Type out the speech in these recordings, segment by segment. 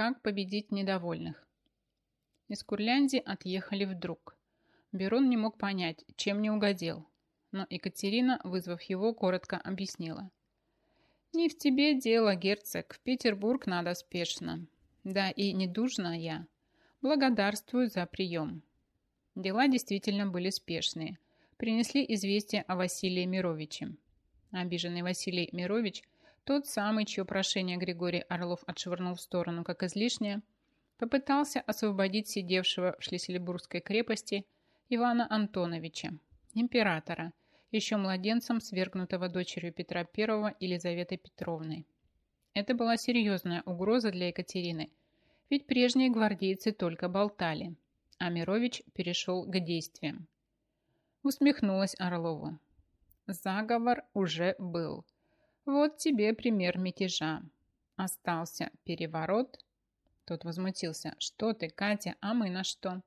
Как победить недовольных? Из Курляндии отъехали вдруг. Берон не мог понять, чем не угодил, но Екатерина, вызвав его, коротко объяснила. «Не в тебе дело, герцог, в Петербург надо спешно. Да и не дужна я. Благодарствую за прием». Дела действительно были спешные. Принесли известие о Василии Мировиче. Обиженный Василий Мирович, тот самый, чье прошение Григорий Орлов отшвырнул в сторону как излишнее, попытался освободить сидевшего в Шлиссельбургской крепости Ивана Антоновича, императора, еще младенцем, свергнутого дочерью Петра I Елизаветой Петровной. Это была серьезная угроза для Екатерины, ведь прежние гвардейцы только болтали, а Мирович перешел к действиям. Усмехнулась Орлову. Заговор уже был. Вот тебе пример мятежа. Остался переворот. Тот возмутился. Что ты, Катя, а мы на что?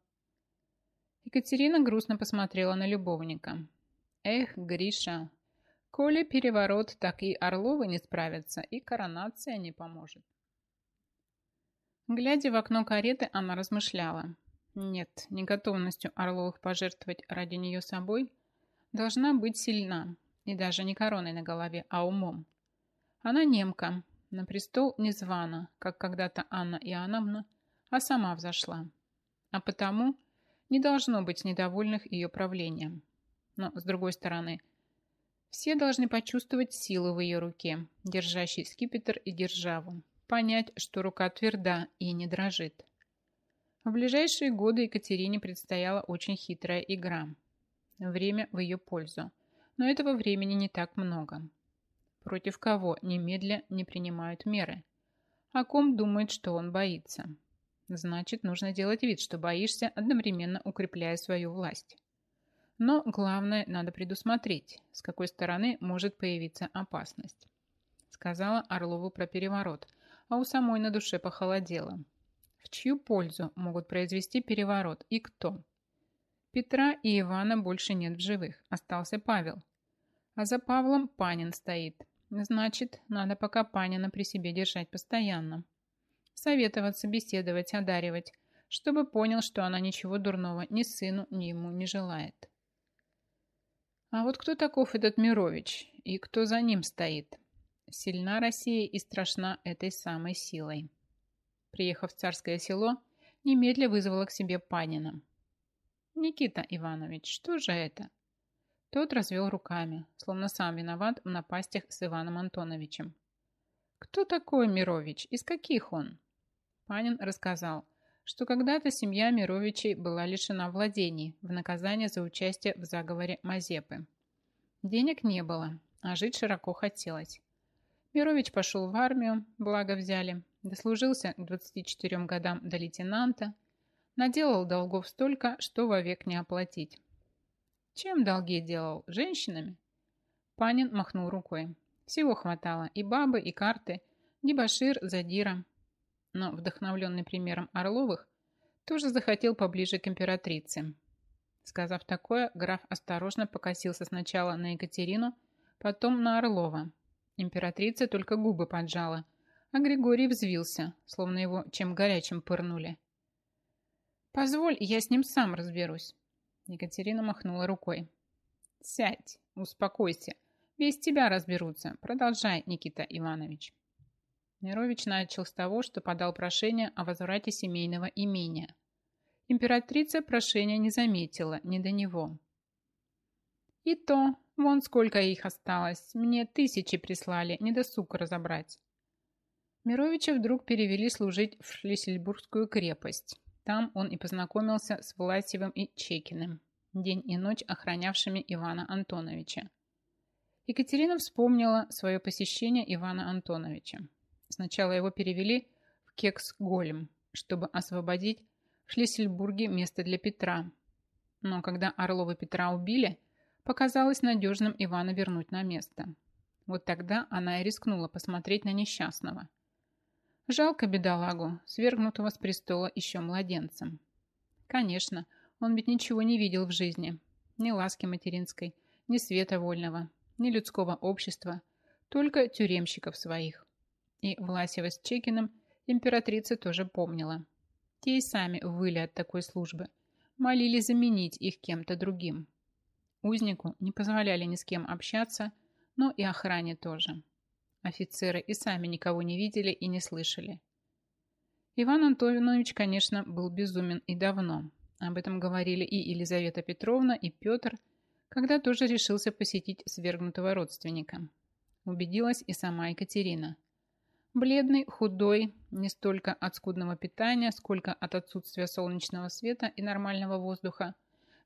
Екатерина грустно посмотрела на любовника. Эх, Гриша, коли переворот, так и Орловы не справятся, и коронация не поможет. Глядя в окно кареты, она размышляла. Нет, не готовностью Орловых пожертвовать ради нее собой должна быть сильна, и даже не короной на голове, а умом. Она немка, на престол не звана, как когда-то Анна Иоанновна, а сама взошла. А потому не должно быть недовольных ее правлением. Но, с другой стороны, все должны почувствовать силу в ее руке, держащей скипетр и державу, понять, что рука тверда и не дрожит. В ближайшие годы Екатерине предстояла очень хитрая игра. Время в ее пользу. Но этого времени не так много. Против кого немедля не принимают меры? О ком думает, что он боится? Значит, нужно делать вид, что боишься, одновременно укрепляя свою власть. Но главное, надо предусмотреть, с какой стороны может появиться опасность. Сказала Орлову про переворот, а у самой на душе похолодело. В чью пользу могут произвести переворот и кто? Петра и Ивана больше нет в живых, остался Павел. А за Павлом Панин стоит. Значит, надо пока Панина при себе держать постоянно. Советоваться, беседовать, одаривать, чтобы понял, что она ничего дурного ни сыну, ни ему не желает. А вот кто таков этот Мирович и кто за ним стоит? Сильна Россия и страшна этой самой силой. Приехав в царское село, немедля вызвала к себе Панина. «Никита Иванович, что же это?» Тот развел руками, словно сам виноват в напастях с Иваном Антоновичем. «Кто такой Мирович? Из каких он?» Панин рассказал, что когда-то семья Мировичей была лишена владений в наказание за участие в заговоре Мазепы. Денег не было, а жить широко хотелось. Мирович пошел в армию, благо взяли, дослужился к 24 годам до лейтенанта, Наделал долгов столько, что вовек не оплатить. Чем долги делал? Женщинами? Панин махнул рукой. Всего хватало. И бабы, и карты, дебошир, задира. Но, вдохновленный примером Орловых, тоже захотел поближе к императрице. Сказав такое, граф осторожно покосился сначала на Екатерину, потом на Орлова. Императрица только губы поджала, а Григорий взвился, словно его чем горячим пырнули. «Позволь, я с ним сам разберусь». Екатерина махнула рукой. «Сядь, успокойся. Без тебя разберутся. Продолжай, Никита Иванович». Мирович начал с того, что подал прошение о возврате семейного имения. Императрица прошения не заметила, не до него. «И то, вон сколько их осталось. Мне тысячи прислали, не досуг разобрать». Мировича вдруг перевели служить в Шлиссельбургскую крепость. Там он и познакомился с Власевым и Чекиным, день и ночь охранявшими Ивана Антоновича. Екатерина вспомнила свое посещение Ивана Антоновича. Сначала его перевели в Кексгольм, чтобы освободить в Шлиссельбурге место для Петра. Но когда Орлова Петра убили, показалось надежным Ивана вернуть на место. Вот тогда она и рискнула посмотреть на несчастного – Жалко бедолагу, свергнутого с престола еще младенцем. Конечно, он ведь ничего не видел в жизни. Ни ласки материнской, ни света вольного, ни людского общества, только тюремщиков своих. И Власева с Чекиным императрица тоже помнила. Те и сами выли от такой службы, молили заменить их кем-то другим. Узнику не позволяли ни с кем общаться, но и охране тоже. Офицеры и сами никого не видели и не слышали. Иван Антонович, конечно, был безумен и давно. Об этом говорили и Елизавета Петровна, и Петр, когда тоже решился посетить свергнутого родственника. Убедилась и сама Екатерина. Бледный, худой, не столько от скудного питания, сколько от отсутствия солнечного света и нормального воздуха,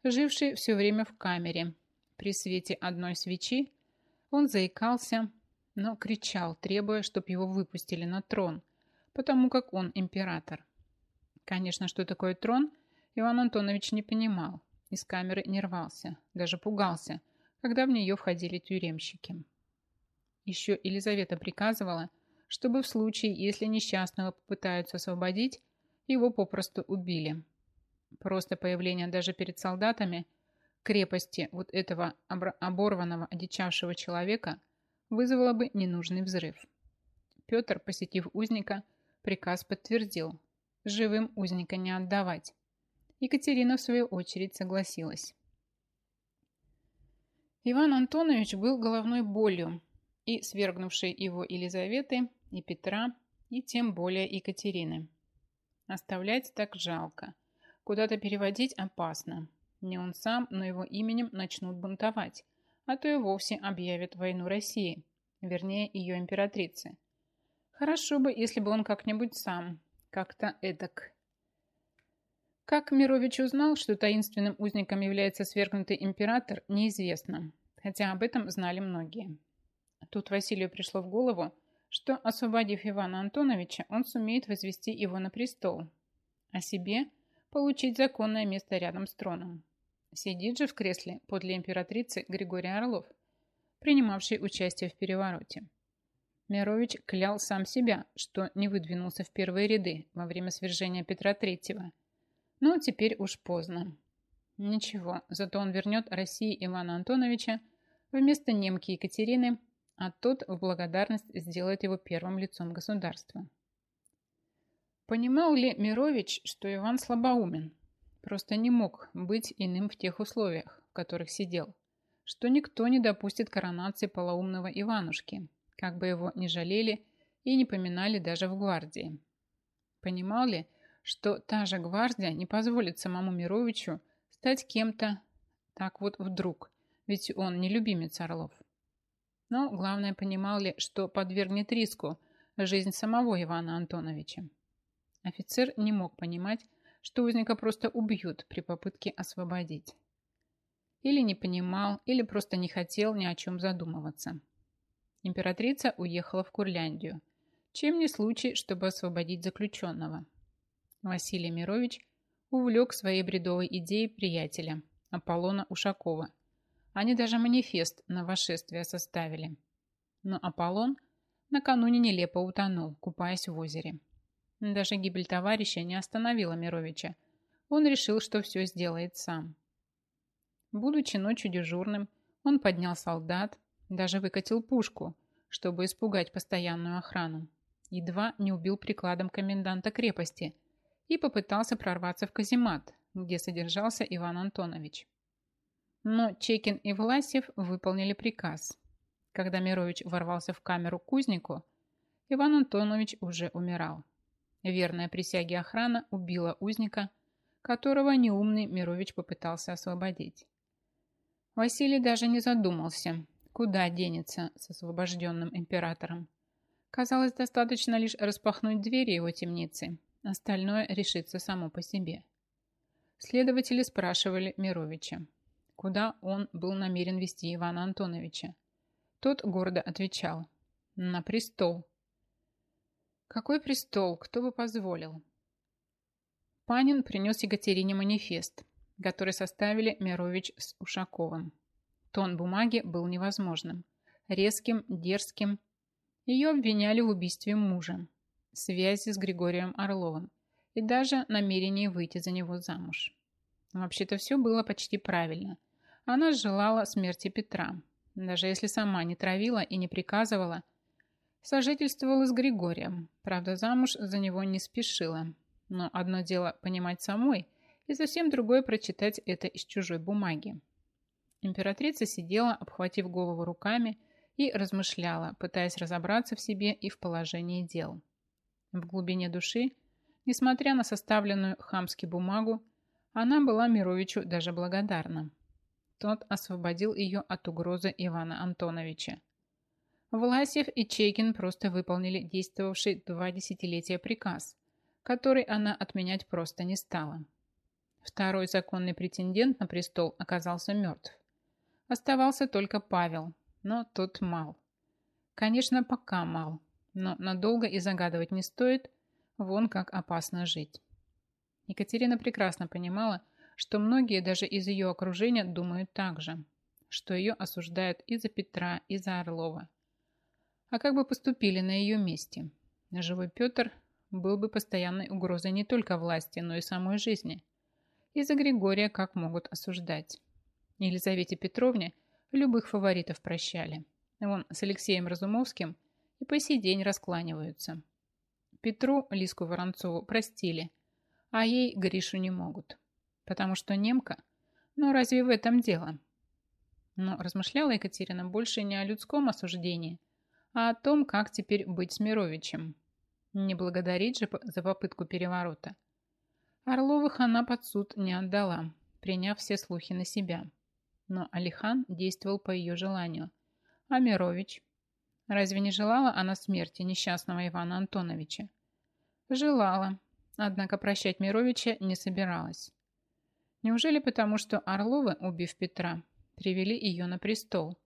живший все время в камере. При свете одной свечи он заикался, но кричал, требуя, чтобы его выпустили на трон, потому как он император. Конечно, что такое трон, Иван Антонович не понимал, из камеры не рвался, даже пугался, когда в нее входили тюремщики. Еще Елизавета приказывала, чтобы в случае, если несчастного попытаются освободить, его попросту убили. Просто появление даже перед солдатами крепости вот этого оборванного, одичавшего человека вызвало бы ненужный взрыв. Петр, посетив узника, приказ подтвердил – живым узника не отдавать. Екатерина, в свою очередь, согласилась. Иван Антонович был головной болью, и свергнувшей его Елизаветы, и Петра, и тем более Екатерины. Оставлять так жалко. Куда-то переводить опасно. Не он сам, но его именем начнут бунтовать, а то и вовсе объявят войну России, вернее, ее императрице. Хорошо бы, если бы он как-нибудь сам, как-то эдак. Как Мирович узнал, что таинственным узником является свергнутый император, неизвестно, хотя об этом знали многие. Тут Василию пришло в голову, что, освободив Ивана Антоновича, он сумеет возвести его на престол, а себе получить законное место рядом с троном. Сидит же в кресле подле императрицы Григорий Орлов, принимавший участие в перевороте. Мирович клял сам себя, что не выдвинулся в первые ряды во время свержения Петра Третьего. Но теперь уж поздно. Ничего, зато он вернет России Ивана Антоновича вместо немки Екатерины а тот в благодарность сделает его первым лицом государства. Понимал ли Мирович, что Иван слабоумен? Просто не мог быть иным в тех условиях, в которых сидел, что никто не допустит коронации полоумного Иванушки, как бы его ни жалели и не поминали даже в гвардии. Понимал ли, что та же гвардия не позволит самому Мировичу стать кем-то так вот вдруг, ведь он не любимец Орлов. Но главное, понимал ли, что подвергнет риску жизнь самого Ивана Антоновича. Офицер не мог понимать, что узника просто убьют при попытке освободить. Или не понимал, или просто не хотел ни о чем задумываться. Императрица уехала в Курляндию. Чем не случай, чтобы освободить заключенного. Василий Мирович увлек своей бредовой идеей приятеля, Аполлона Ушакова, они даже манифест на вошествие составили. Но Аполлон накануне нелепо утонул, купаясь в озере. Даже гибель товарища не остановила Мировича. Он решил, что все сделает сам. Будучи ночью дежурным, он поднял солдат, даже выкатил пушку, чтобы испугать постоянную охрану. Едва не убил прикладом коменданта крепости и попытался прорваться в каземат, где содержался Иван Антонович. Но Чекин и Власев выполнили приказ. Когда Мирович ворвался в камеру кузнику, Иван Антонович уже умирал. Верная присяге охрана убила узника, которого неумный Мирович попытался освободить. Василий даже не задумался, куда денется с освобожденным императором. Казалось, достаточно лишь распахнуть двери его темницы, остальное решится само по себе. Следователи спрашивали Мировича куда он был намерен вести Ивана Антоновича. Тот гордо отвечал «На престол». Какой престол? Кто бы позволил? Панин принес Екатерине манифест, который составили Мирович с Ушаковым. Тон бумаги был невозможным, резким, дерзким. Ее обвиняли в убийстве мужа, связи с Григорием Орловым и даже намерении выйти за него замуж. Вообще-то все было почти правильно. Она желала смерти Петра. Даже если сама не травила и не приказывала, Сожительствовала с Григорием, правда, замуж за него не спешила. Но одно дело понимать самой, и совсем другое прочитать это из чужой бумаги. Императрица сидела, обхватив голову руками, и размышляла, пытаясь разобраться в себе и в положении дел. В глубине души, несмотря на составленную хамски бумагу, она была Мировичу даже благодарна. Тот освободил ее от угрозы Ивана Антоновича. Власев и Чекин просто выполнили действовавший два десятилетия приказ, который она отменять просто не стала. Второй законный претендент на престол оказался мертв. Оставался только Павел, но тот мал. Конечно, пока мал, но надолго и загадывать не стоит, вон как опасно жить. Екатерина прекрасно понимала, что многие даже из ее окружения думают так же, что ее осуждают и за Петра, и за Орлова. А как бы поступили на ее месте? Живой Петр был бы постоянной угрозой не только власти, но и самой жизни. И за Григория как могут осуждать? Елизавете Петровне любых фаворитов прощали. Вон с Алексеем Разумовским и по сей день раскланиваются. Петру Лиску Воронцову простили, а ей Гришу не могут. Потому что немка? Ну разве в этом дело? Но размышляла Екатерина больше не о людском осуждении, а о том, как теперь быть с Мировичем. Не благодарить же за попытку переворота. Орловых она под суд не отдала, приняв все слухи на себя. Но Алихан действовал по ее желанию. А Мирович? Разве не желала она смерти несчастного Ивана Антоновича? Желала, однако прощать Мировича не собиралась. Неужели потому, что Орловы, убив Петра, привели ее на престол,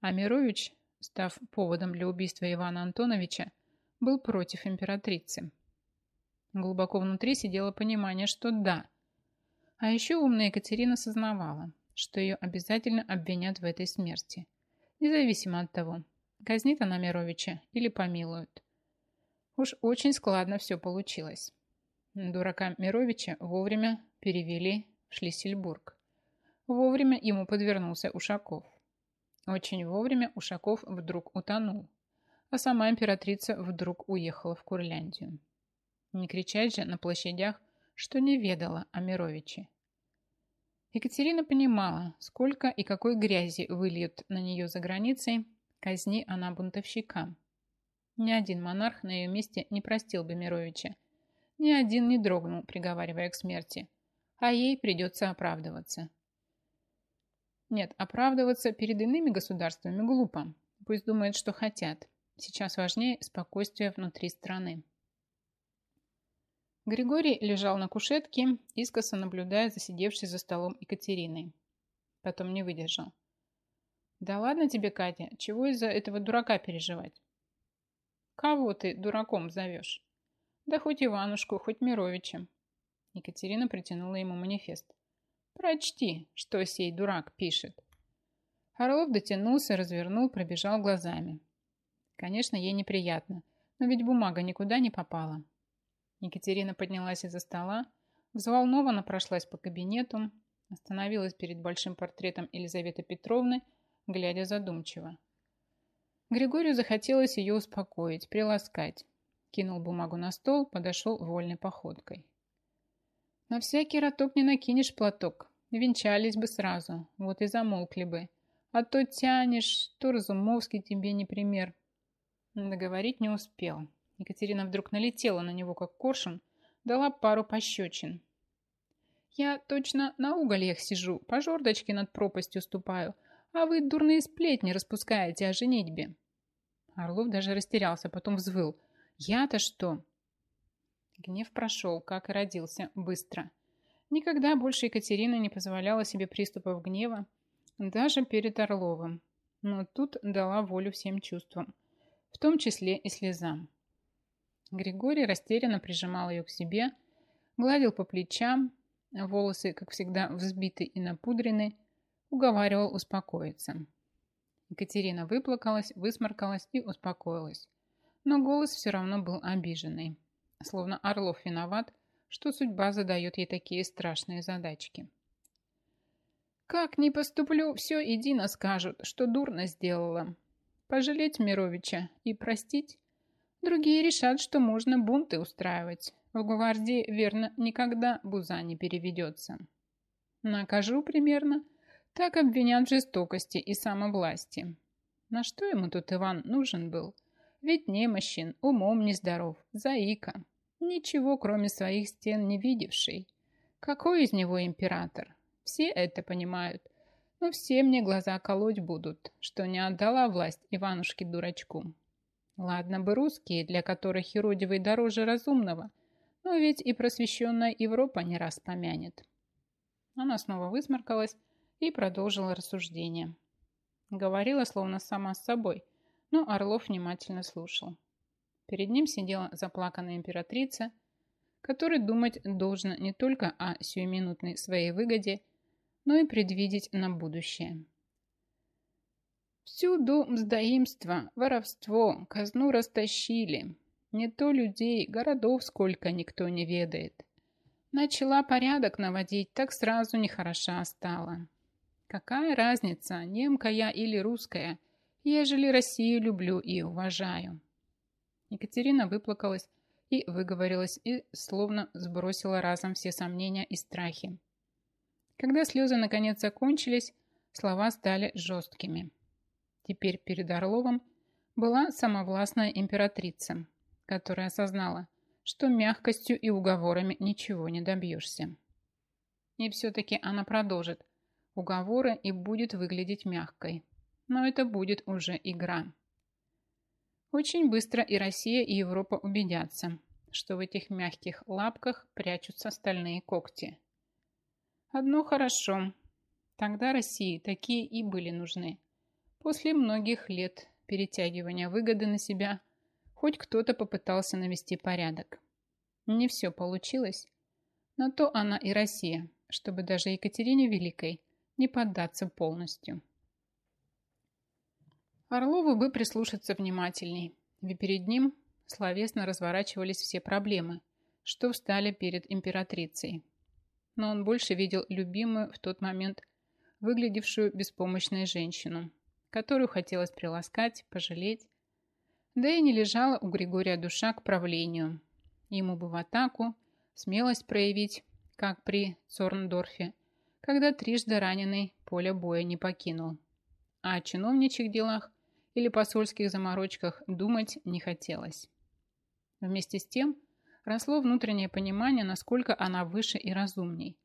а Мирович, став поводом для убийства Ивана Антоновича, был против императрицы? Глубоко внутри сидело понимание, что да. А еще умная Екатерина сознавала, что ее обязательно обвинят в этой смерти, независимо от того, казнит она Мировича или помилуют. Уж очень складно все получилось. Дурака Мировича вовремя перевели в Шлиссельбург. Вовремя ему подвернулся Ушаков. Очень вовремя Ушаков вдруг утонул, а сама императрица вдруг уехала в Курляндию. Не кричать же на площадях, что не ведала о Мировиче. Екатерина понимала, сколько и какой грязи выльют на нее за границей, казни она бунтовщика. Ни один монарх на ее месте не простил бы Мировича. Ни один не дрогнул, приговаривая к смерти. А ей придется оправдываться. Нет, оправдываться перед иными государствами глупо. Пусть думают, что хотят. Сейчас важнее спокойствие внутри страны. Григорий лежал на кушетке, искоса наблюдая за сидевшей за столом Екатериной. Потом не выдержал. «Да ладно тебе, Катя, чего из-за этого дурака переживать?» «Кого ты дураком зовешь?» «Да хоть Иванушку, хоть Мировича». Екатерина притянула ему манифест. «Прочти, что сей дурак пишет». Орлов дотянулся, развернул, пробежал глазами. Конечно, ей неприятно, но ведь бумага никуда не попала. Екатерина поднялась из-за стола, взволнованно прошлась по кабинету, остановилась перед большим портретом Елизаветы Петровны, глядя задумчиво. Григорию захотелось ее успокоить, приласкать. Кинул бумагу на стол, подошел вольной походкой. На всякий роток не накинешь платок. Венчались бы сразу, вот и замолкли бы. А то тянешь, то Разумовский тебе не пример. Договорить не успел. Екатерина вдруг налетела на него, как коршун, дала пару пощечин. «Я точно на угольях сижу, по жердочке над пропастью ступаю, а вы дурные сплетни распускаете о женитьбе». Орлов даже растерялся, потом взвыл. «Я-то что?» Гнев прошел, как и родился, быстро. Никогда больше Екатерина не позволяла себе приступов гнева, даже перед Орловым. Но тут дала волю всем чувствам, в том числе и слезам. Григорий растерянно прижимал ее к себе, гладил по плечам, волосы, как всегда, взбиты и напудрены, уговаривал успокоиться. Екатерина выплакалась, высморкалась и успокоилась. Но голос все равно был обиженный. Словно Орлов виноват, что судьба задает ей такие страшные задачки. «Как не поступлю, все едино скажут, что дурно сделала. Пожалеть Мировича и простить? Другие решат, что можно бунты устраивать. В гвардии, верно, никогда буза не переведется. Накажу примерно, так обвинят в жестокости и самовластии. На что ему тут Иван нужен был? Ведь немощен, умом нездоров, заика. Ничего, кроме своих стен, не видевший. Какой из него император? Все это понимают. Но все мне глаза колоть будут, что не отдала власть Иванушке-дурачку. Ладно бы русские, для которых юродивый дороже разумного, но ведь и просвещенная Европа не раз помянет. Она снова высморкалась и продолжила рассуждение. Говорила словно сама с собой, но Орлов внимательно слушал. Перед ним сидела заплаканная императрица, которой думать должно не только о сиюминутной своей выгоде, но и предвидеть на будущее. Всюду мздоимство, воровство, казну растащили. Не то людей, городов сколько никто не ведает. Начала порядок наводить, так сразу нехороша стала. Какая разница, немка я или русская, ежели Россию люблю и уважаю. Екатерина выплакалась и выговорилась, и словно сбросила разом все сомнения и страхи. Когда слезы наконец закончились, слова стали жесткими. Теперь перед Орловым была самовластная императрица, которая осознала, что мягкостью и уговорами ничего не добьешься. И все-таки она продолжит уговоры и будет выглядеть мягкой. Но это будет уже игра. Очень быстро и Россия, и Европа убедятся, что в этих мягких лапках прячутся стальные когти. Одно хорошо. Тогда России такие и были нужны. После многих лет перетягивания выгоды на себя хоть кто-то попытался навести порядок. Не все получилось. На то она и Россия, чтобы даже Екатерине Великой не поддаться полностью. Орлову бы прислушаться внимательней, ведь перед ним словесно разворачивались все проблемы, что встали перед императрицей. Но он больше видел любимую в тот момент выглядевшую беспомощной женщину, которую хотелось приласкать, пожалеть. Да и не лежала у Григория душа к правлению. Ему бы в атаку смелость проявить, как при Цорндорфе, когда трижды раненый поле боя не покинул. А о чиновничьих делах или посольских заморочках думать не хотелось. Вместе с тем росло внутреннее понимание, насколько она выше и разумней,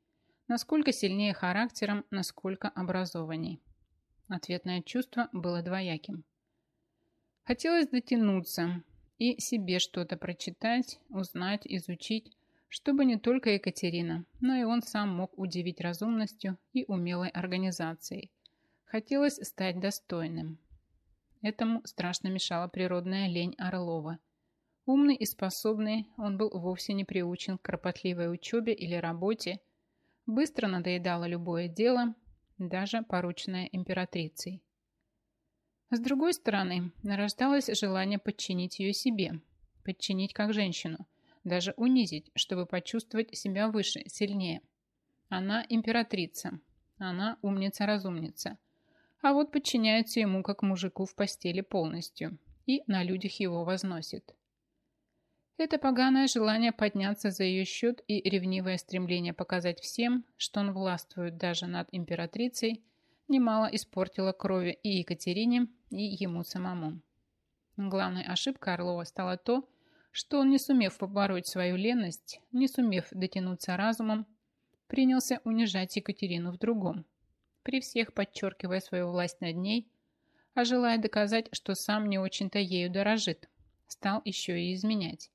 насколько сильнее характером, насколько образованней. Ответное чувство было двояким. Хотелось дотянуться и себе что-то прочитать, узнать, изучить, чтобы не только Екатерина, но и он сам мог удивить разумностью и умелой организацией. Хотелось стать достойным. Этому страшно мешала природная лень Орлова. Умный и способный, он был вовсе не приучен к кропотливой учебе или работе, быстро надоедало любое дело, даже порученная императрицей. С другой стороны, нарождалось желание подчинить ее себе, подчинить как женщину, даже унизить, чтобы почувствовать себя выше, сильнее. Она императрица, она умница-разумница, а вот подчиняется ему как мужику в постели полностью и на людях его возносит. Это поганое желание подняться за ее счет и ревнивое стремление показать всем, что он властвует даже над императрицей, немало испортило крови и Екатерине, и ему самому. Главной ошибкой Орлова стало то, что он, не сумев побороть свою ленность, не сумев дотянуться разумом, принялся унижать Екатерину в другом, при всех подчеркивая свою власть над ней, а желая доказать, что сам не очень-то ею дорожит, стал еще и изменять.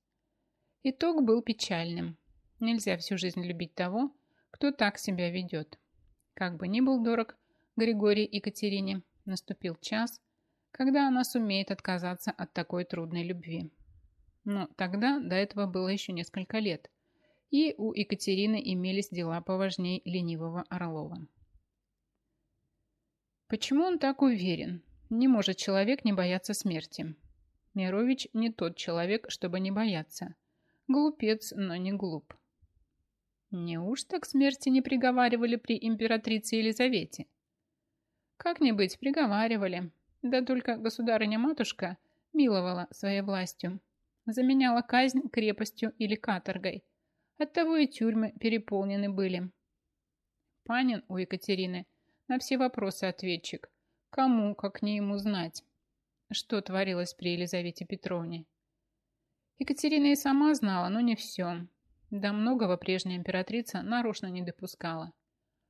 Итог был печальным. Нельзя всю жизнь любить того, кто так себя ведет. Как бы ни был дорог Григорий Екатерине, наступил час, когда она сумеет отказаться от такой трудной любви. Но тогда до этого было еще несколько лет, и у Екатерины имелись дела поважнее ленивого Орлова. Почему он так уверен? Не может человек не бояться смерти. Мирович не тот человек, чтобы не бояться – Глупец, но не глуп. Неужто к смерти не приговаривали при императрице Елизавете? Как-нибудь приговаривали. Да только государыня-матушка миловала своей властью, заменяла казнь крепостью или каторгой. Оттого и тюрьмы переполнены были. Панин у Екатерины на все вопросы ответчик. Кому, как не ему знать, что творилось при Елизавете Петровне. Екатерина и сама знала, но не все. Да многого прежняя императрица нарочно не допускала.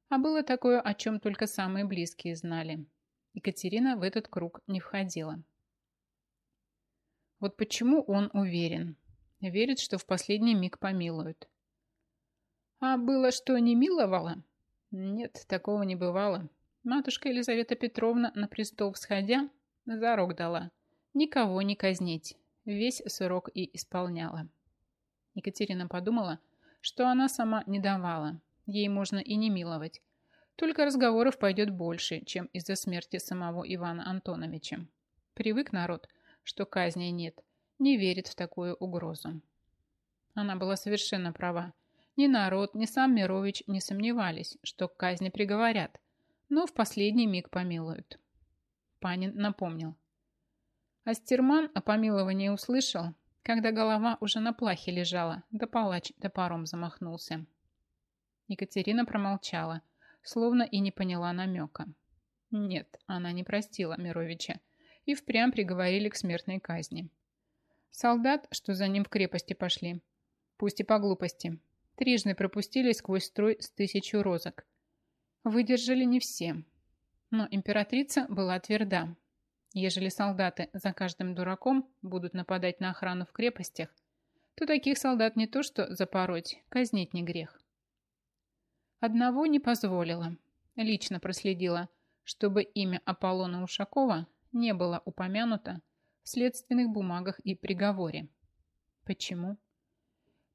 А было такое, о чем только самые близкие знали. Екатерина в этот круг не входила. Вот почему он уверен. Верит, что в последний миг помилуют. А было, что не миловало? Нет, такого не бывало. Матушка Елизавета Петровна на престол всходя зарок дала. Никого не казнить. Весь срок и исполняла. Екатерина подумала, что она сама не давала. Ей можно и не миловать. Только разговоров пойдет больше, чем из-за смерти самого Ивана Антоновича. Привык народ, что казни нет, не верит в такую угрозу. Она была совершенно права. Ни народ, ни сам Мирович не сомневались, что к казни приговорят, но в последний миг помилуют. Панин напомнил. Астерман о помиловании услышал, когда голова уже на плахе лежала, да палач топором замахнулся. Екатерина промолчала, словно и не поняла намека. Нет, она не простила Мировича, и впрямь приговорили к смертной казни. Солдат, что за ним в крепости пошли, пусть и по глупости, Трижды пропустили сквозь строй с тысячу розок. Выдержали не все. Но императрица была тверда. Ежели солдаты за каждым дураком будут нападать на охрану в крепостях, то таких солдат не то что запороть, казнить не грех. Одного не позволила. Лично проследила, чтобы имя Аполлона Ушакова не было упомянуто в следственных бумагах и приговоре. Почему?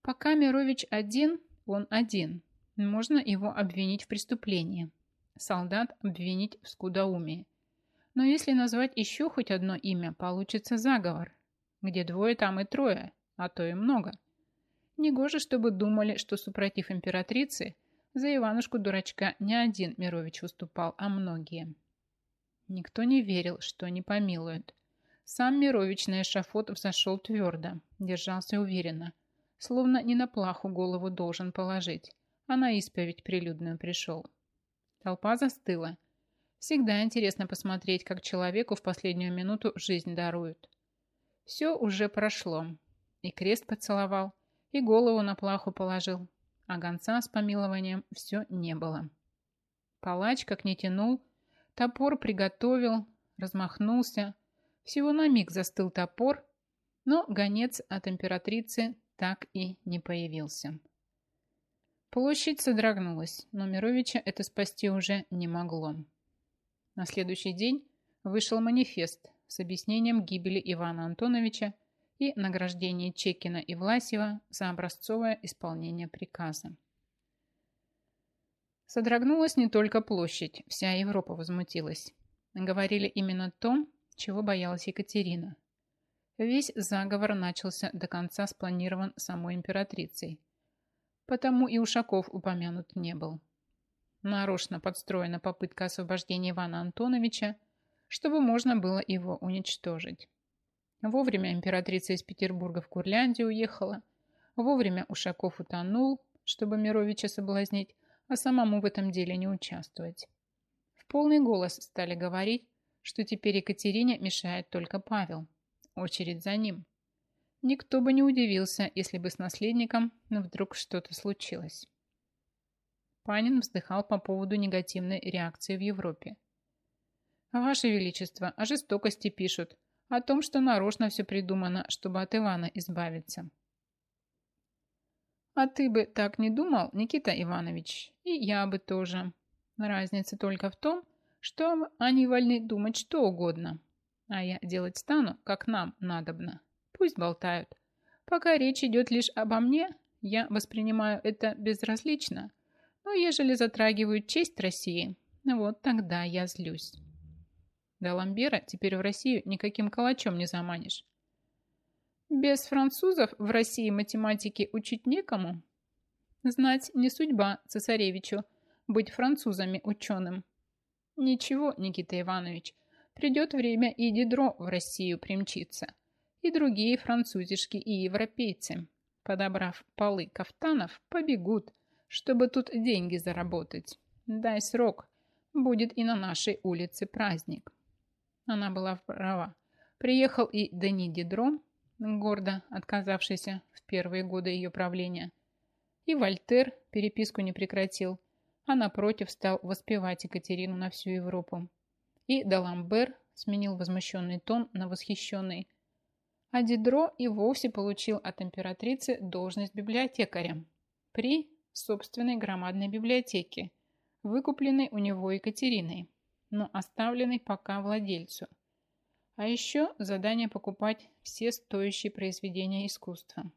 Пока Мирович один, он один. Можно его обвинить в преступлении. Солдат обвинить в скудоумии. Но если назвать еще хоть одно имя, получится заговор. Где двое, там и трое, а то и много. Негоже, чтобы думали, что супротив императрицы за Иванушку-дурачка не один Мирович выступал, а многие. Никто не верил, что не помилуют. Сам Мирович на эшафот взошел твердо, держался уверенно – Словно не на плаху голову должен положить, а на исповедь прилюдную пришел. Толпа застыла. Всегда интересно посмотреть, как человеку в последнюю минуту жизнь даруют. Все уже прошло. И крест поцеловал, и голову на плаху положил, а гонца с помилованием все не было. Палач, как не тянул, топор приготовил, размахнулся. Всего на миг застыл топор, но гонец от императрицы так и не появился. Площадь содрогнулась, но Мировича это спасти уже не могло. На следующий день вышел манифест с объяснением гибели Ивана Антоновича и награждения Чекина и Власева за образцовое исполнение приказа. Содрогнулась не только площадь, вся Европа возмутилась. Говорили именно то, чего боялась Екатерина. Весь заговор начался до конца спланирован самой императрицей. Потому и Ушаков упомянут не был. Нарочно подстроена попытка освобождения Ивана Антоновича, чтобы можно было его уничтожить. Вовремя императрица из Петербурга в Курляндию уехала, вовремя Ушаков утонул, чтобы Мировича соблазнить, а самому в этом деле не участвовать. В полный голос стали говорить, что теперь Екатерине мешает только Павел – очередь за ним. Никто бы не удивился, если бы с наследником вдруг что-то случилось. Панин вздыхал по поводу негативной реакции в Европе. «Ваше Величество, о жестокости пишут, о том, что нарочно все придумано, чтобы от Ивана избавиться». «А ты бы так не думал, Никита Иванович? И я бы тоже. Разница только в том, что они вольны думать что угодно, а я делать стану, как нам надобно. Пусть болтают. Пока речь идет лишь обо мне, я воспринимаю это безразлично. Но ежели затрагивают честь России, вот тогда я злюсь. До Ламбера теперь в Россию никаким калачом не заманишь. Без французов в России математики учить некому. Знать не судьба цесаревичу быть французами ученым. Ничего, Никита Иванович, придет время и Дидро в Россию примчится, и другие французишки и европейцы, подобрав полы кафтанов, побегут, чтобы тут деньги заработать. Дай срок, будет и на нашей улице праздник. Она была права. Приехал и Дани Дидро, гордо отказавшийся в первые годы ее правления. И Вольтер переписку не прекратил, а напротив стал воспевать Екатерину на всю Европу. И Даламбер сменил возмущенный тон на восхищенный. А Дидро и вовсе получил от императрицы должность библиотекаря при собственной громадной библиотеке, выкупленной у него Екатериной, но оставленной пока владельцу. А еще задание покупать все стоящие произведения искусства.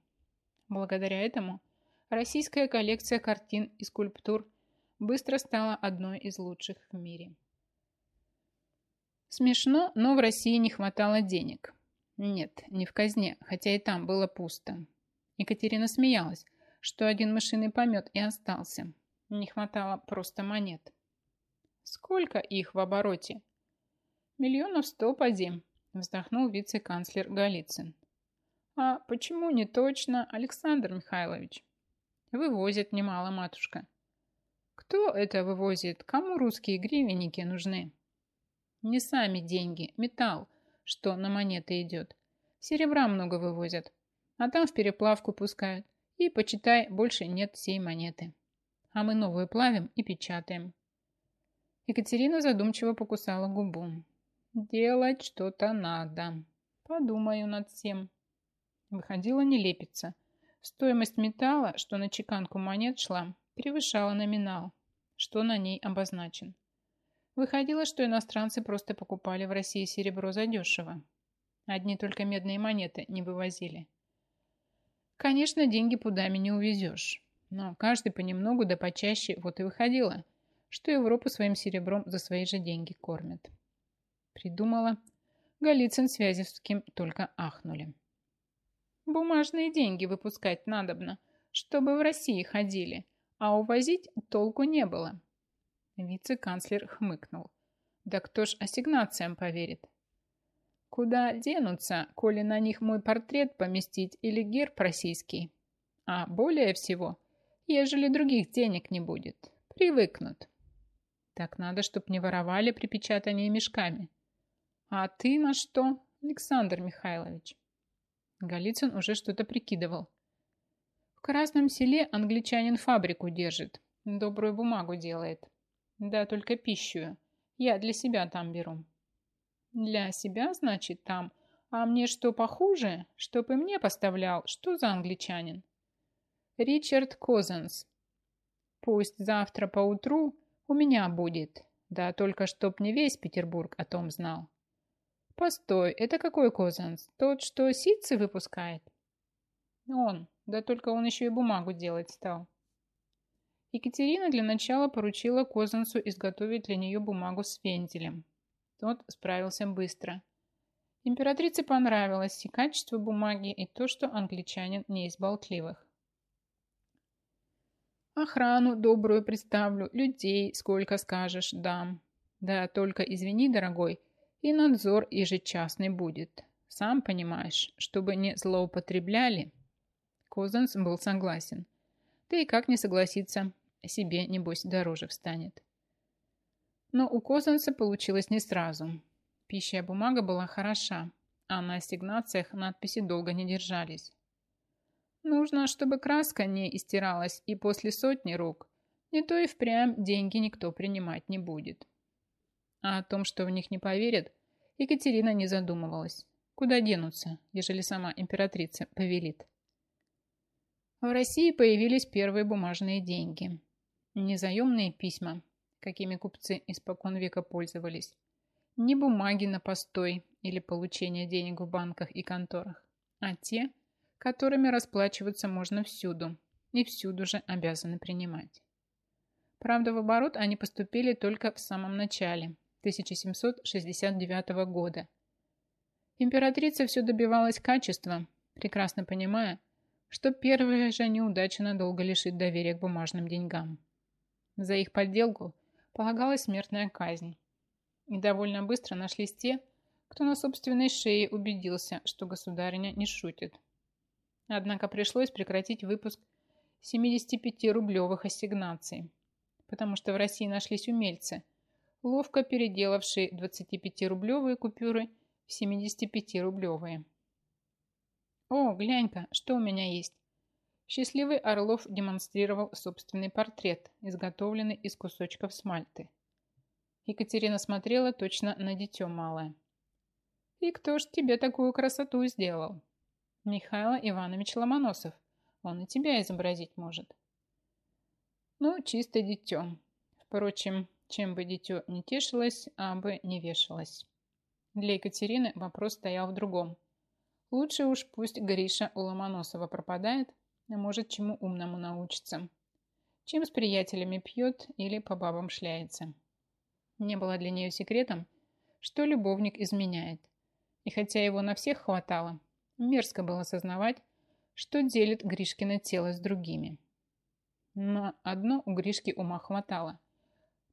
Благодаря этому российская коллекция картин и скульптур быстро стала одной из лучших в мире. Смешно, но в России не хватало денег. Нет, не в казне, хотя и там было пусто. Екатерина смеялась, что один мышиный помет и остался. Не хватало просто монет. Сколько их в обороте? Миллионов сто поди, вздохнул вице-канцлер Голицын. А почему не точно, Александр Михайлович? Вывозят немало, матушка. Кто это вывозит? Кому русские гривенники нужны? Не сами деньги, металл, что на монеты идет. Серебра много вывозят, а там в переплавку пускают. И, почитай, больше нет всей монеты. А мы новую плавим и печатаем. Екатерина задумчиво покусала губу. Делать что-то надо. Подумаю над всем. Выходила нелепица. Стоимость металла, что на чеканку монет шла, превышала номинал, что на ней обозначен. Выходило, что иностранцы просто покупали в России серебро задешево. Одни только медные монеты не вывозили. Конечно, деньги пудами не увезешь. Но каждый понемногу да почаще вот и выходило, что Европу своим серебром за свои же деньги кормят. Придумала. Голицын с Вязевским только ахнули. Бумажные деньги выпускать надобно, чтобы в России ходили, а увозить толку не было. Вице-канцлер хмыкнул. Да кто ж ассигнациям поверит? Куда денутся, коли на них мой портрет поместить или герб российский? А более всего, ежели других денег не будет, привыкнут. Так надо, чтоб не воровали при печатании мешками. А ты на что, Александр Михайлович? Голицын уже что-то прикидывал. В Красном селе англичанин фабрику держит, добрую бумагу делает. Да, только пищу. Я для себя там беру. Для себя, значит, там. А мне что похуже? Чтоб и мне поставлял. Что за англичанин? Ричард Козенс. Пусть завтра поутру у меня будет. Да только чтоб не весь Петербург о том знал. Постой, это какой Козенс? Тот, что ситцы выпускает? Он. Да только он еще и бумагу делать стал. Екатерина для начала поручила Козенцу изготовить для нее бумагу с вентилем. Тот справился быстро. Императрице понравилось и качество бумаги, и то, что англичанин не из болтливых. Охрану добрую представлю, людей сколько скажешь дам. Да только извини, дорогой, и надзор ежечасный будет. Сам понимаешь, чтобы не злоупотребляли. Козанс был согласен. Да и как не согласиться, себе, небось, дороже встанет. Но у Козанца получилось не сразу. Пища и бумага была хороша, а на ассигнациях надписи долго не держались. Нужно, чтобы краска не истиралась и после сотни рук, не то и впрямь деньги никто принимать не будет. А о том, что в них не поверят, Екатерина не задумывалась. Куда денутся, ежели сама императрица повелит? В России появились первые бумажные деньги. Незаемные письма, какими купцы испокон века пользовались. Не бумаги на постой или получение денег в банках и конторах, а те, которыми расплачиваться можно всюду и всюду же обязаны принимать. Правда, в оборот они поступили только в самом начале, 1769 года. Императрица все добивалась качества, прекрасно понимая, что первая же неудача надолго лишит доверия к бумажным деньгам. За их подделку – полагалась смертная казнь. И довольно быстро нашлись те, кто на собственной шее убедился, что государиня не шутит. Однако пришлось прекратить выпуск 75-рублевых ассигнаций, потому что в России нашлись умельцы, ловко переделавшие 25-рублевые купюры в 75-рублевые. «О, глянь-ка, что у меня есть!» Счастливый Орлов демонстрировал собственный портрет, изготовленный из кусочков смальты. Екатерина смотрела точно на дитё малое. «И кто ж тебе такую красоту сделал?» «Михаил Иванович Ломоносов. Он и тебя изобразить может». «Ну, чисто дитё. Впрочем, чем бы дитё не тешилось, а бы не вешалось». Для Екатерины вопрос стоял в другом. Лучше уж пусть Гриша у Ломоносова пропадает, может, чему умному научится. Чем с приятелями пьет или по бабам шляется. Не было для нее секретом, что любовник изменяет. И хотя его на всех хватало, мерзко было осознавать, что делит Гришкино тело с другими. Но одно у Гришки ума хватало.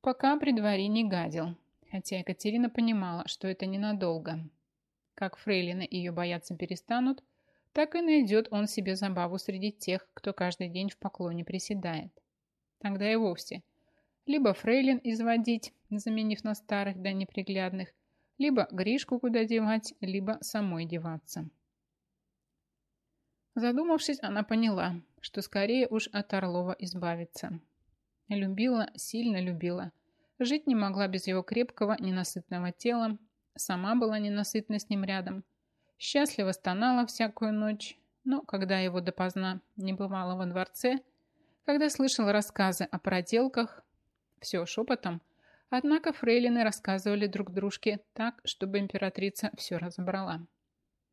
Пока при дворе не гадил, хотя Екатерина понимала, что это ненадолго. Как фрейлины ее бояться перестанут, так и найдет он себе забаву среди тех, кто каждый день в поклоне приседает. Тогда и вовсе. Либо фрейлин изводить, заменив на старых да неприглядных, либо Гришку куда девать, либо самой деваться. Задумавшись, она поняла, что скорее уж от Орлова избавиться. Любила, сильно любила. Жить не могла без его крепкого, ненасытного тела, сама была ненасытна с ним рядом – Счастливо стонала всякую ночь, но когда его допоздна не бывало во дворце, когда слышал рассказы о проделках, все шепотом, однако фрейлины рассказывали друг дружке так, чтобы императрица все разобрала,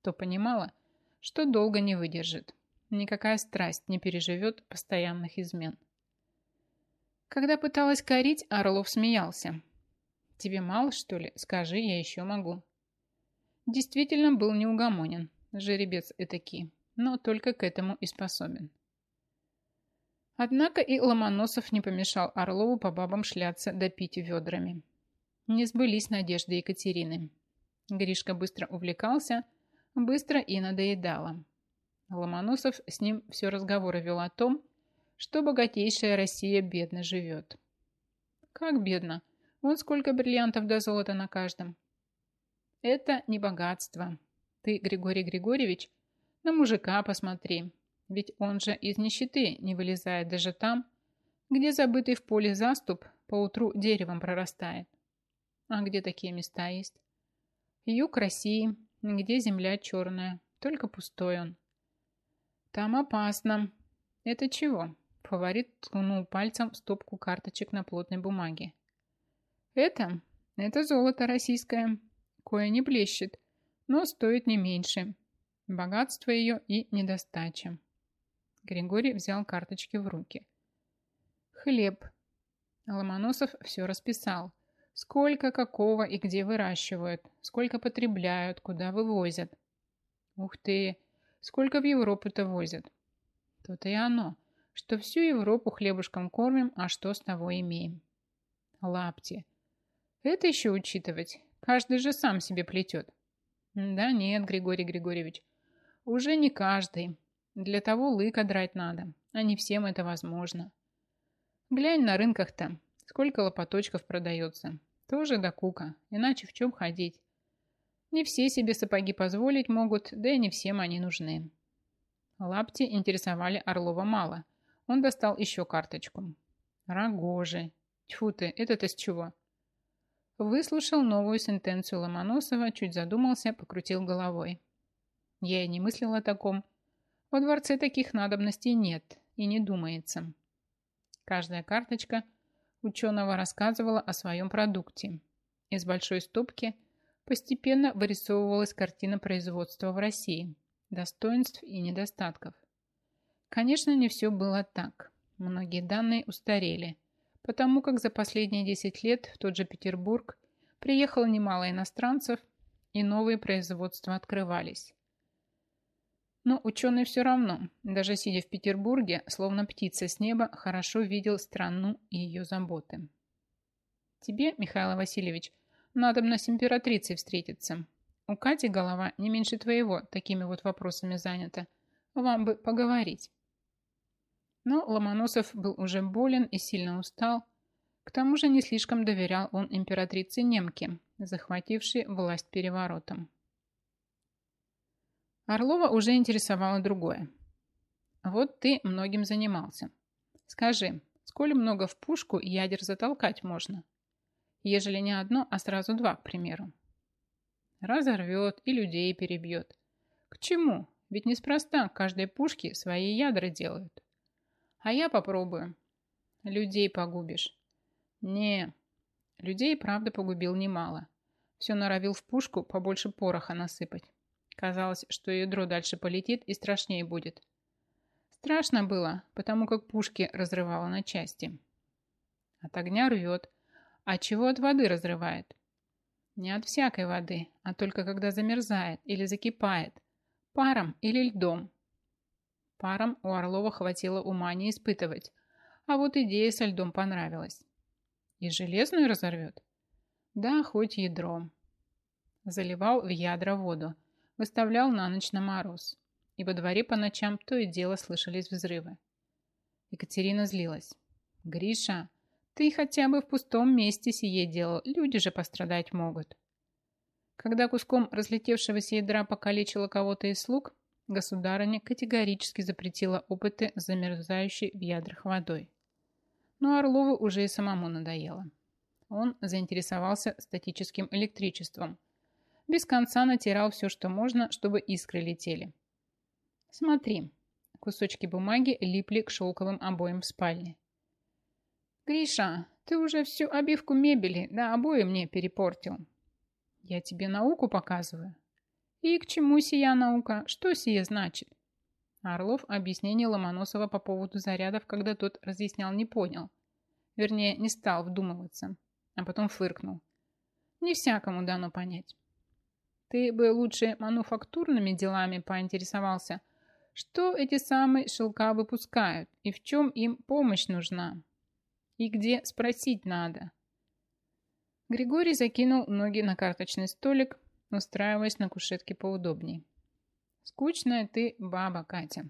то понимала, что долго не выдержит, никакая страсть не переживет постоянных измен. Когда пыталась корить, Орлов смеялся. «Тебе мало, что ли? Скажи, я еще могу». Действительно был неугомонен, жеребец этакий, но только к этому и способен. Однако и Ломоносов не помешал Орлову по бабам шляться да пить ведрами. Не сбылись надежды Екатерины. Гришка быстро увлекался, быстро и надоедало. Ломоносов с ним все разговоры вел о том, что богатейшая Россия бедно живет. Как бедно? Вон сколько бриллиантов до золота на каждом. Это не богатство. Ты, Григорий Григорьевич, на мужика посмотри. Ведь он же из нищеты не вылезает даже там, где забытый в поле заступ поутру деревом прорастает. А где такие места есть? Юг России, где земля черная, только пустой он. Там опасно. Это чего? Фаворит ткнул пальцем в стопку карточек на плотной бумаге. Это? Это золото российское кое не блещет, но стоит не меньше. Богатство ее и недостача. Григорий взял карточки в руки. Хлеб. Ломоносов все расписал. Сколько, какого и где выращивают, сколько потребляют, куда вывозят. Ух ты, сколько в Европу-то возят. То-то и оно, что всю Европу хлебушком кормим, а что с того имеем. Лапти. Это еще учитывать. Каждый же сам себе плетет. Да нет, Григорий Григорьевич, уже не каждый. Для того лыка драть надо, а не всем это возможно. Глянь на рынках-то, сколько лопаточков продается. Тоже до кука, иначе в чем ходить. Не все себе сапоги позволить могут, да и не всем они нужны. Лапти интересовали Орлова мало. Он достал еще карточку. Рогожи. Тьфу ты, это-то с чего? Выслушал новую сентенцию Ломоносова, чуть задумался, покрутил головой. Я и не мыслил о таком. Во дворце таких надобностей нет и не думается. Каждая карточка ученого рассказывала о своем продукте. Из большой стопки постепенно вырисовывалась картина производства в России, достоинств и недостатков. Конечно, не все было так. Многие данные устарели – потому как за последние 10 лет в тот же Петербург приехало немало иностранцев, и новые производства открывались. Но ученый все равно, даже сидя в Петербурге, словно птица с неба, хорошо видел страну и ее заботы. Тебе, Михаил Васильевич, Надо бы с императрицей встретиться. У Кати голова не меньше твоего такими вот вопросами занята. Вам бы поговорить. Но Ломоносов был уже болен и сильно устал. К тому же не слишком доверял он императрице Немке, захватившей власть переворотом. Орлова уже интересовало другое. Вот ты многим занимался. Скажи, сколь много в пушку ядер затолкать можно? Ежели не одно, а сразу два, к примеру. Разорвет и людей перебьет. К чему? Ведь неспроста каждой пушке свои ядра делают. А я попробую. Людей погубишь. Не, людей, правда, погубил немало. Все норовил в пушку побольше пороха насыпать. Казалось, что ядро дальше полетит и страшнее будет. Страшно было, потому как пушки разрывало на части. От огня рвет. А чего от воды разрывает? Не от всякой воды, а только когда замерзает или закипает. Паром или льдом. Паром у Орлова хватило ума не испытывать, а вот идея со льдом понравилась. И железную разорвет? Да, хоть ядром. Заливал в ядра воду, выставлял на ночь на мороз. И во дворе по ночам то и дело слышались взрывы. Екатерина злилась. «Гриша, ты хотя бы в пустом месте сие делал, люди же пострадать могут». Когда куском разлетевшегося ядра покалечила кого-то из слуг, государыня категорически запретила опыты с замерзающей в ядрах водой. Но Орлову уже и самому надоело. Он заинтересовался статическим электричеством. Без конца натирал все, что можно, чтобы искры летели. «Смотри». Кусочки бумаги липли к шелковым обоям в спальне. «Гриша, ты уже всю обивку мебели да обои мне перепортил». «Я тебе науку показываю». «И к чему сия наука? Что сие значит?» Орлов объяснение Ломоносова по поводу зарядов, когда тот разъяснял, не понял. Вернее, не стал вдумываться, а потом фыркнул. Не всякому дано понять. Ты бы лучше мануфактурными делами поинтересовался. Что эти самые шелка выпускают и в чем им помощь нужна? И где спросить надо? Григорий закинул ноги на карточный столик, устраиваясь на кушетке поудобней. Скучная ты баба, Катя.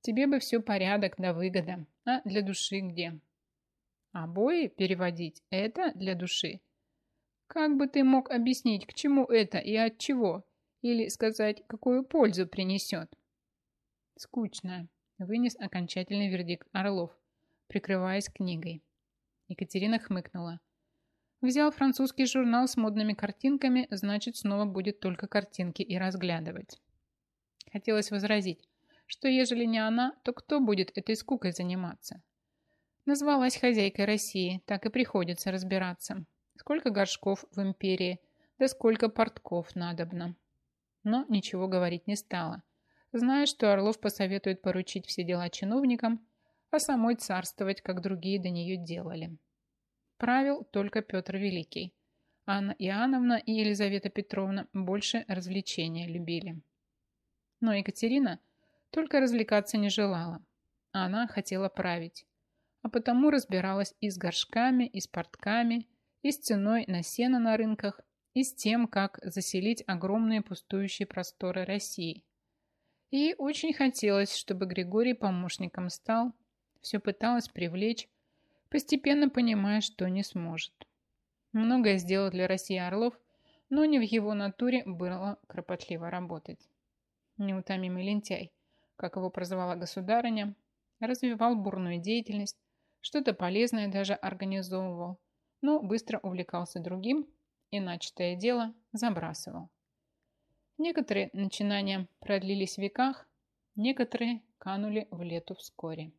Тебе бы все порядок да выгода, а для души где? Обои переводить – это для души. Как бы ты мог объяснить, к чему это и от чего? Или сказать, какую пользу принесет? Скучно. Вынес окончательный вердикт Орлов, прикрываясь книгой. Екатерина хмыкнула. Взял французский журнал с модными картинками, значит, снова будет только картинки и разглядывать. Хотелось возразить, что ежели не она, то кто будет этой скукой заниматься? Назвалась хозяйкой России, так и приходится разбираться. Сколько горшков в империи, да сколько портков надобно. Но ничего говорить не стала, зная, что Орлов посоветует поручить все дела чиновникам, а самой царствовать, как другие до нее делали. Правил только Петр Великий. Анна Иоанновна и Елизавета Петровна больше развлечения любили. Но Екатерина только развлекаться не желала. Она хотела править. А потому разбиралась и с горшками, и с портками, и с ценой на сено на рынках, и с тем, как заселить огромные пустующие просторы России. И очень хотелось, чтобы Григорий помощником стал, все пыталась привлечь, постепенно понимая, что не сможет. Многое сделал для России Орлов, но не в его натуре было кропотливо работать. Неутомимый лентяй, как его прозывала государыня, развивал бурную деятельность, что-то полезное даже организовывал, но быстро увлекался другим и начатое дело забрасывал. Некоторые начинания продлились в веках, некоторые канули в лету вскоре.